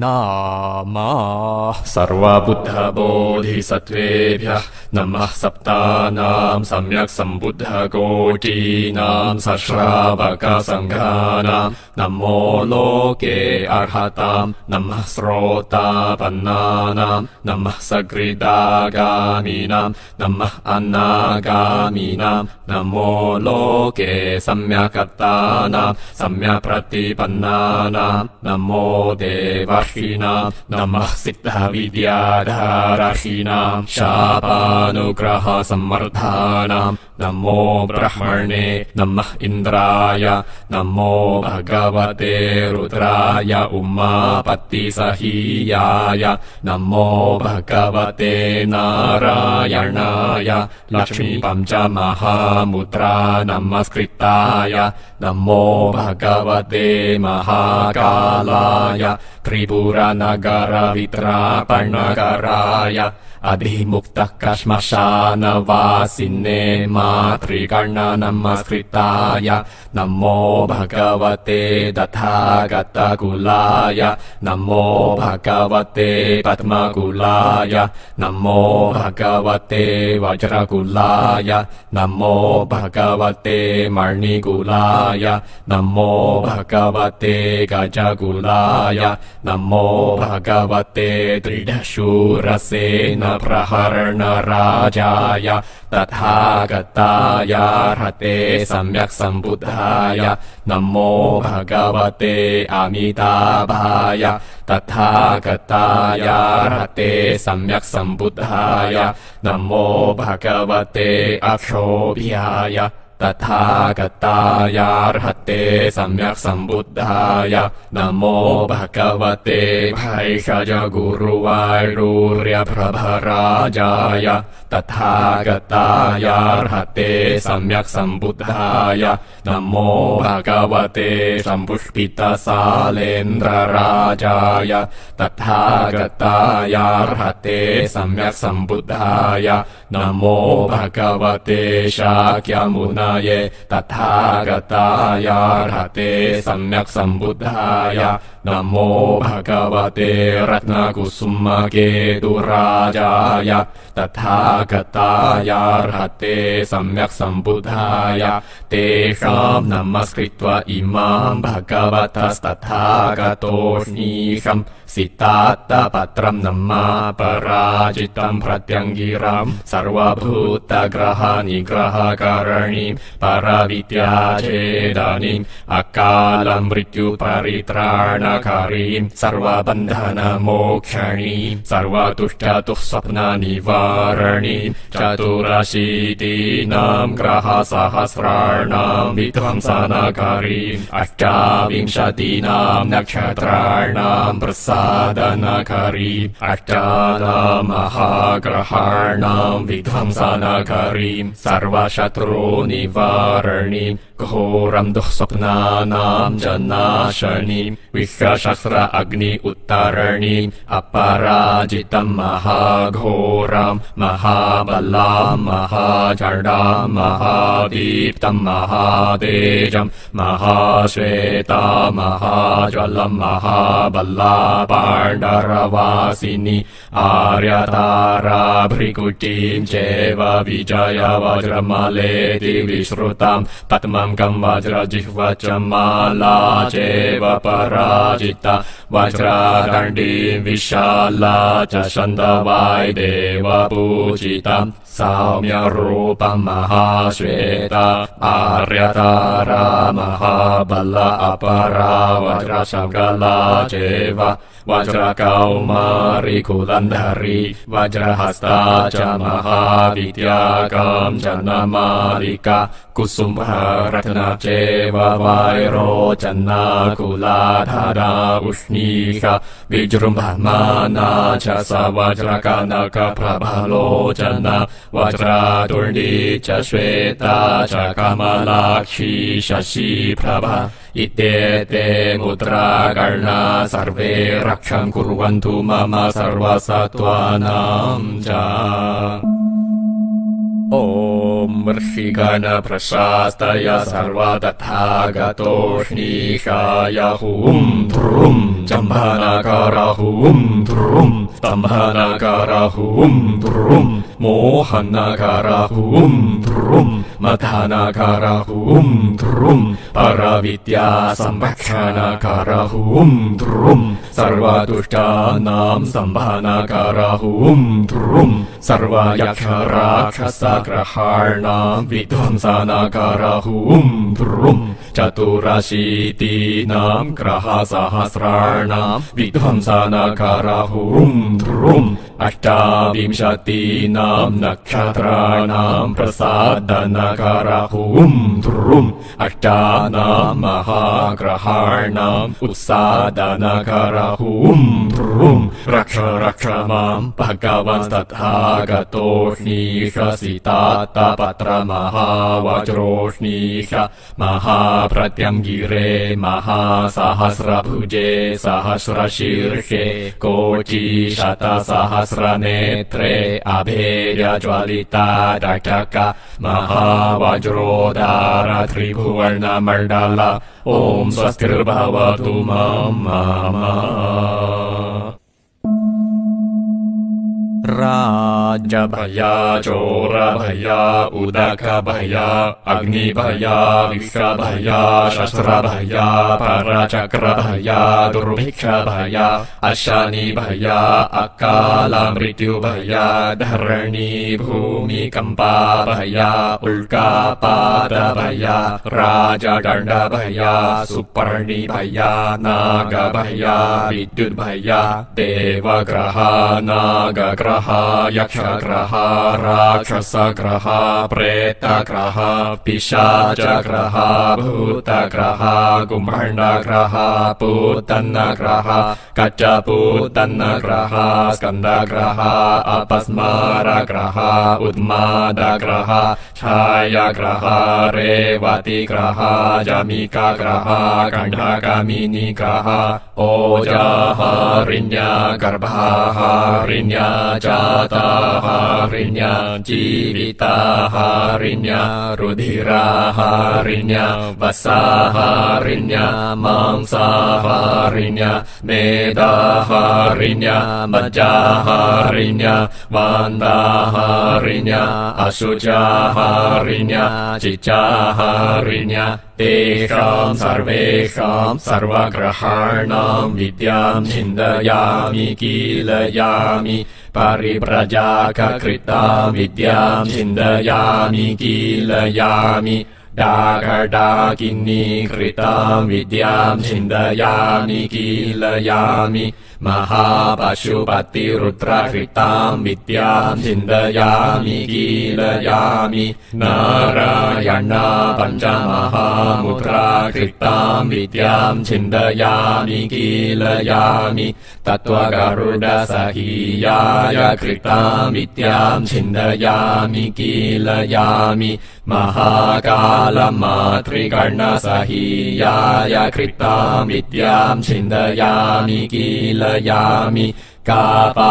नामा। सर्वबुद्धबोधिसत्त्वेभ्यः नमः सप्तानाम् सम्यक् सम्बुद्धकोटीनाम् सश्रावकसङ्घानाम् नमो लोके अर्हताम् नमः श्रोतापन्नानाम् नमः सकृदागामीनाम् नमः अन्नागामीनाम् नमो लोके सम्यकर्तानाम् सम्यक्प्रतिपन्नानाम् नमो देव नमः सिद्धविद्याधारहीनाम् शापानुग्रहसम्वर्धानाम् नमो ब्रह्मणे नमः इन्द्राय नमो भगवते रुद्राय उमापत्तिसहीयाय नमो भगवते नारायणाय लक्ष्मीपञ्चमहामुद्रा नमस्कृताय नमो भगवते महाकालाय त्रिपुरनगरवित्रापणकराय अधिमुक्तः कश्मशानवासिने मातृकर्ण नमस्कृताय नमो भगवते तथागतकुलाय नमो भगवते पद्मकुलाय नमो भगवते वज्रकुलाय नमो भगवते मणिकुलाय नमो भगवते गजकुलाय नमो भगवते दृढशूरसेन प्रहरणराजाय तथागताय हते सम्यक् सम्बुद्धाय नमो भगवते अमिताभाय तथागताय हते सम्यक् सम्बुद्धाय नमो भगवते अक्षोभ्याय तथागतायार्हते सम्यक् सम्बुद्धाय। नमो भगवते भैषजगुरुवायुर्यप्रभराजाय तथागतायार्हते सम्यक् सम्बुद्धाय। नमो भगवते सम्पुष्पितसालेन्द्रराजाय। तथागतायार्हते सम्यक् सम्बुद्धाय। नमो भगवते शाक्यमुनये। तथागतायार्हते सम्यक् सम्बुद्धाय। नमो भगवते रत्नकुसुमकेतुराजाय तथागतायार्हते सम्यक् सम्बुद्धाय तेषाम् नमस्कृत्वा इमाम् भगवतस्तथागतोष्णीषम् सितात्तपत्रम् नमा पराजितम् प्रत्यङ्गिराम् सर्वभूतग्रहनिग्रहकरणीम् परविद्याचेदनीम् अकालम् मृत्युपरित्राणकरीम् सर्वबन्धनमोक्षणीम् सर्वतुष्टतुः स्वप्ननिवारणीम् चतुरशीतीनाम् ग्रहसहस्राणाम् विध्वंसनकरीम् अष्टाविंशतीनाम् नक्षत्राणाम् प्रसादनकरीम् अष्टानाम् महाग्रहाणाम् विध्वंसनकरीम् सर्वशत्रुनिवारणीम् घोरम् दुःस्वप्नानाम् जनाशनीम् विश्वशस्त्र अग्नि उत्तरणीम् अपराजितम् महाघोरम् महाबलाम् महाजडाम् महादीप्तम् महातेजम् महाश्वेता महाज्वलम् महाबल्ला पाण्डरवासिनि आर्यताराभृकुटीम् चैव विजय वज्रमलेति विश्रुताम् पद्मम् कम् वज्रजिह्व च माला चैव पराजिता वज्रादण्डीम् विशाला च छन्दवाय्देव पूजिताम् साम्यरूपम् महाश्वेता आर्यतारा महाबल अपरा वज्रशगला चैव वज्रकौमारि कुलन्धरी वज्रहस्ता च महाविद्याकाम् जनमालिका कुसुम्भरत्न चैव वैरोचन्ना कुलाधरा उष्णीष विजृम्भमाना च स वज्रकनकप्रभलोचन वज्रातुण्डी च श्वेता च कमलाक्षी शशीप्रभा इत्येते मुद्रागणा सर्वे रक्षम् कुर्वन्तु मम सर्वसत्त्वानाम् च। ॐ ऋषिगणप्रशास्तय सर्वा तथा गतोष्णीशाय हुं ध्रुं जम्भनकर हुं ध्रुं स्तम्भनकर हुं ध्रुं मोहनकर हुं ध्रुं मथनकर हुं ध्रुं परविद्या संरक्षणकर हुं ध्रुं सर्वदुष्टानां सम्भनकर हुं ध्रुं सर्वयक्षराक्षस ग्रहाणाम् विध्वंसनकरहुम् ध्रुम् चतुरशीतीनाम् ग्रहसहस्राणाम् विध्वंसनकरहुम् ध्रुम् अष्टाविंशतीनाम् नक्षत्राणाम् प्रसादनकरहुम् ध्रुम् अष्टानाम् महाग्रहाणाम् उत्सादनकरहुम् ध्रुम् रक्ष रक्ष माम् भगवन्तथागतोष्णीषसितात्तपत्र महावज्रोष्णीष महाप्रत्यङ्गिरे महासहस्रभुजे सहस्रशीर्षे कोटि शतसहस्रनेत्रे अभेर्यज्वलिता रटक महावज्रोदार त्रिभुवर्णमण्डल ॐ स्वस्तिर्भवतु माम् राजभया चोरभया उदकभया अग्निभया विश्वभया शस्त्रभया परचक्रभया दुर्भिक्षभया अशनिभया अकाल मृत्युभया धरणी भूमिकम्पाभया उल्कापादभया राजदण्डभया सुपर्णिभया नागभया विद्युद्भया देवग्रहा नागग्रह यक्षग्रह, राक्षसग्रह, प्रेतग्रह, पिशाचग्रह, भूतग्रह कुम्भण्डग्रह पूतन्नग्रह कचपूतन्नग्रह स्कन्दग्रह, अपस्मारग्रह, उन्मादग्रह, छायाग्रह, रेवतिग्रह, जमिकाग्रह कण्ठकमिनिग्रह ओजाहारिण्य गर्भाहारिण्य Shataharinya, Jivitaharinya, Rudhiraharinya, Vasaharinya, Mamsaharinya, harinya, Asuja harinya, Asujaharinya, Cicaharinya, तेषाम् सर्वेषाम् सर्वग्रहाणाम् विद्याम् छिन्दयामि कीलयामि परिव्रजाककृताम् विद्याम् छिन्दयामि कीलयामि डागडाकिनी कृताम् विद्याम् छिन्दयामि कीलयामि महापशुपतिरुद्रकृताम् विद्याम् छिन्दयामि कीलयामि। नारायण पञ्चमहामुद्राकृताम् विद्याम् छिन्दयामि कीलयामि। तत्त्वगरुडसहीयाय कृताम् विद्याम् छिन्दयामि कीलयामि महाकालमातृगणसहीयाय कृताम् विद्याम् छिन्दयामि कीलयामि कापालिककृताम्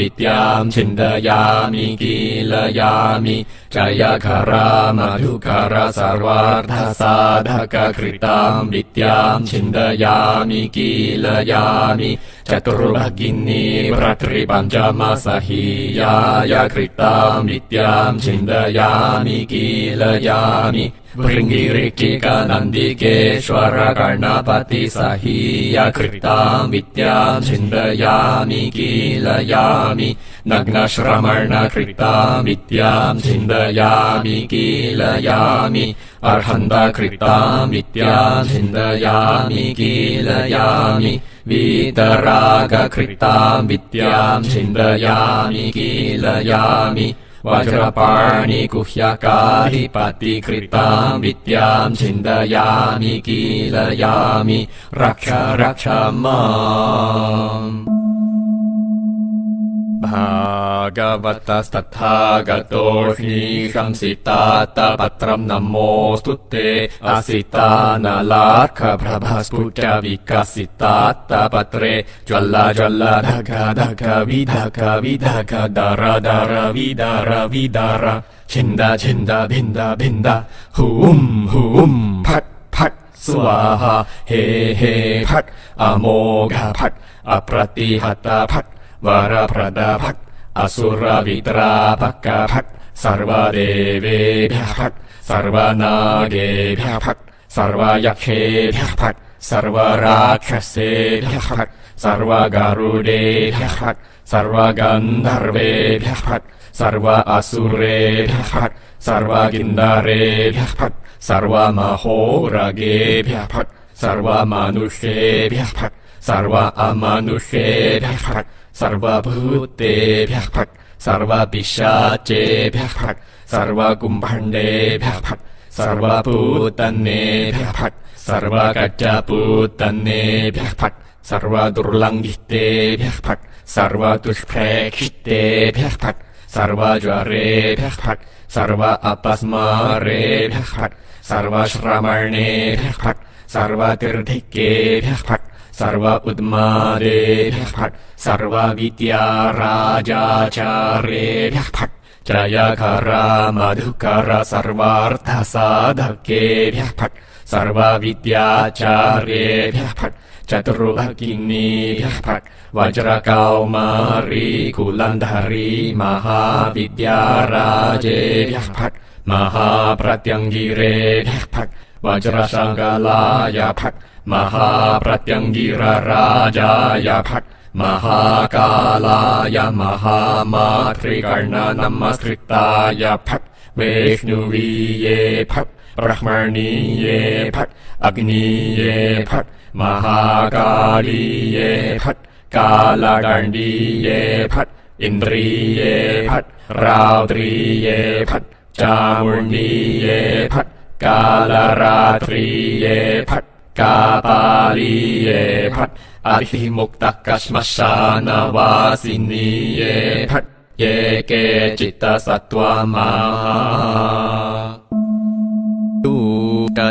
विद्याम् छिन्दयामि कीलयामि जयघर मधुकर सर्वार्धसाधककृताम् विद्याम् छिन्दयामि कीलयामि चतुर्भगिनी भ्रतृपञ्चमसहीयाय कृताम् विद्याम् छिन्दयामि कीलयामि। भृङ्गिरिचिकनन्दिकेश्वर गणपति सहीय कृताम् विद्याम् छिन्दयामि कीलयामि नग्नश्रमण विद्याम् छिन्दयामि कीलयामि। कृताम् विद्याम् छिन्दयामि कीलयामि। वीतरागकृताम् विद्याम् छिन्दयामि कीलयामि। वज्रपाणि गुह्यकाधिपतिकृताम् विद्याम् छिन्दयामि कीलयामि। रक्ष रक्ष माम् भागवतस्तथा गतोऽग्निशंसितात्तपत्रम् नमोऽस्तु ते। असितानलार्कप्रभस्फुट विकसितात्तपत्रे ज्वल्ल ज्वल्ल धग धग विधग विधग दर दर विदर विदर। छिन्द छिन्द भिन्द भिन्द। हूँ हुम् फट् फट्, स्वाहा। हे हे, फट्। अमोघ फट्। अप्रतिहत फट्। वरप्रद फट् असुरविद्रापक फट् सर्वदेवेभ्यः फट् सर्वनागेभ्यः फट् सर्वयक्षेभ्यः फट् सर्वराक्षसेभ्यः फट् सर्वगरुडेभ्यः फट् सर्वगन्धर्वेभ्यः फट् सर्व असुरेभ्यः फट् सर्वगिन्दरेभ्यः फट् सर्वमहोरगेभ्यः फट् सर्वमनुष्येभ्यः फट् सर्व अमनुष्येभ्यः फट् सर्वभूतेभ्यः फट्। सर्वपिशाचेभ्यः फट्। सर्वकुम्भण्डेभ्यः फट्। सर्वपूतन्नेभ्यः फट्। सर्वकच्चपूतन्नेभ्यः फट्। सर्वदुर्लङ्घितेभ्यः फट्। सर्वदुष्प्रेक्षितेभ्यः फट्। सर्वज्वरेभ्यः फट्। सर्व अपस्मारेभ्यः फट्। सर्वश्रमणेभ्यः फट्। सर्वतीर्धिकेभ्यः फट् सर्व उद्मादेभ्यः फट्। सर्वविद्याराजाचार्येभ्यः फट्। जयकर मधुकर सर्वार्थसाधकेभ्यः फट्। सर्वविद्याचार्येभ्यः फट्। चतुर्भगिनीभ्यः फट्। वज्रकौमारी कुलन्धरी महाविद्याराजेभ्यः फट्। महाप्रत्यङ्गिरेभ्यः फट्। वज्रशङ्कलाय फट् महाप्रत्यङ्गिरराजाय फट् महाकालाय महामातृकर्ण नमस्कृताय फट् वैष्णुवीये फट् ब्रह्मणीये फट् अग्नीये फट् महाकालीये फट् कालदण्डीये फट् इन्द्रिये फट् रात्रिये फट् चामुण्डीये फट् कालरात्रिये फट् कापालीये फट् अधिमुक्तः कश्मशानवासिनीये फट् ये के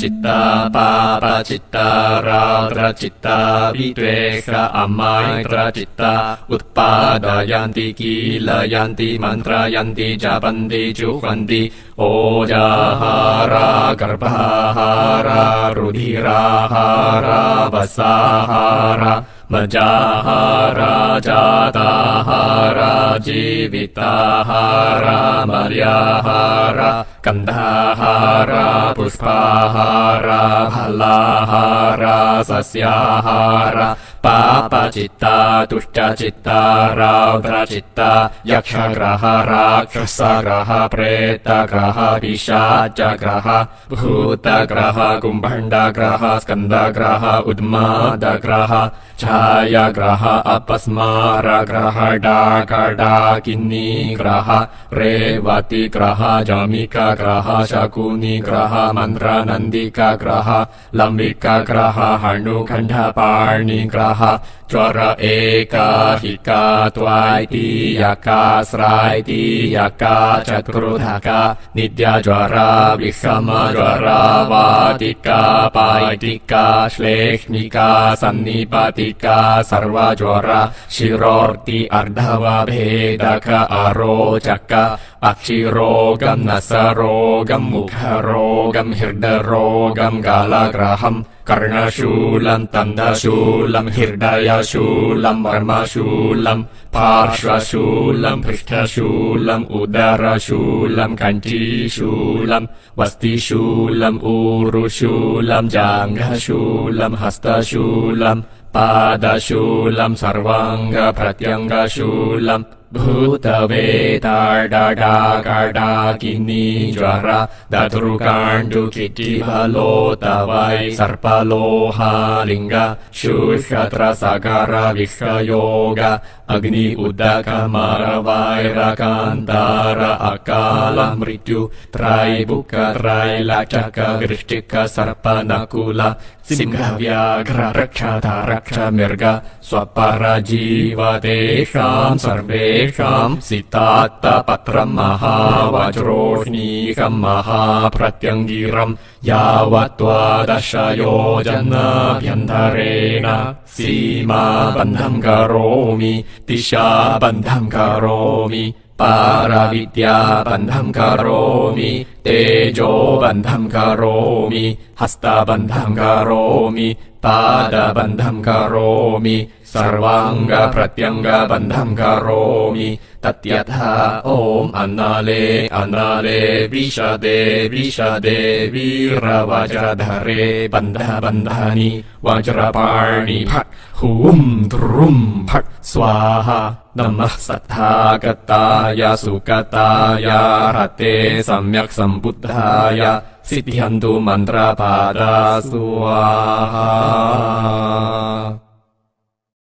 चित्ता पापचित्ता रात्रचित्ता विद्वेष अमायत्रचित्ता उत्पादयन्ति कीलयन्ति मन्त्रयन्ति जपन्ति जुह्वन्ति ओजाहारा गर्भाहारा रुधिराहारा वसाहारा मजाहारा जाताहारा जीविताहारा मर्याहारा कन्धाहारा पुष्पाहारा फलाहारा सस्याहारा पापचित्ता तुष्टचित्ता रौद्रचित्ता यक्षग्रह राक्षसग्रह प्रेतग्रह पिशाचग्रह भूतग्रह कुम्भण्डग्रह स्कन्दग्रह उन्मादग्रह छायाग्रह अपस्मारग्रह डाकडाकिनी ग्रह रेवतिग्रह जमिकग्रह शकुनिग्रह मन्त्रनन्दिकग्रह लम्बिकग्रह हणुखण्डपाणिग्रह ज्वर एकाहिका त्वाइति यकास्राइति यका चतुर्धका नित्यज्वरा विषमज्वरा वातिका पायिका श्लेष्मिका सन्निपतिका सर्वज्वरा शिरोर्ति अर्धवभेदक अरोचक अक्षिरोगम् नसरोगम् मुखरोगम् हृदरोगम् गालग्रहम् कर्णशूलम् तन्दशूलम् हृदयशूलम् वर्मशूलम् पार्श्वशूलम् पृष्ठशूलम् उदरशूलम् कण्ठीशूलम् वस्तिशूलम् ऊरुशूलम् जाङ्घशूलम् हस्तशूलम् पादशूलम् सर्वाङ्गप्रत्यङ्गशूलम् भूतवेताडडाकडाकिनी ज्वर दधुर्काण्डुकिटिबलोतवै सर्पलोहालिङ्ग शुषत्र सकर विश्वयोग अग्नि उदकमरवैरकान्तार अकाल मृत्यु त्रैबुक त्रैलचक वृष्टिक सर्पनकुल सिंहव्याघ्र रक्षता रक्ष मृग स्वपर सर्वे येषाम् सितात्तपत्रम् महावज्रोष्णीकम् महाप्रत्यङ्गिरम् यावत्त्वा दशयोजनाभ्यन्तरेण सीमाबन्धम् करोमि दिशाबन्धम् करोमि पारविद्याबन्धम् करोमि तेजोबन्धम् करोमि हस्तबन्धम् करोमि पादबन्धम् करोमि सर्वाङ्गप्रत्यङ्गबन्धम् करोमि। तत्यथा ॐ अन्नाले अन्नाले विशदे विशदे वीरवज्रधरे बन्ध बन्धनि वज्रपाणि फट् हुं द्रुम् फट् स्वाहा। नमः सत्थागताय सुगताय रते सम्यक् सम्बुद्धाय। सिद्ध्यन्तु मन्त्रपादा स्वाहा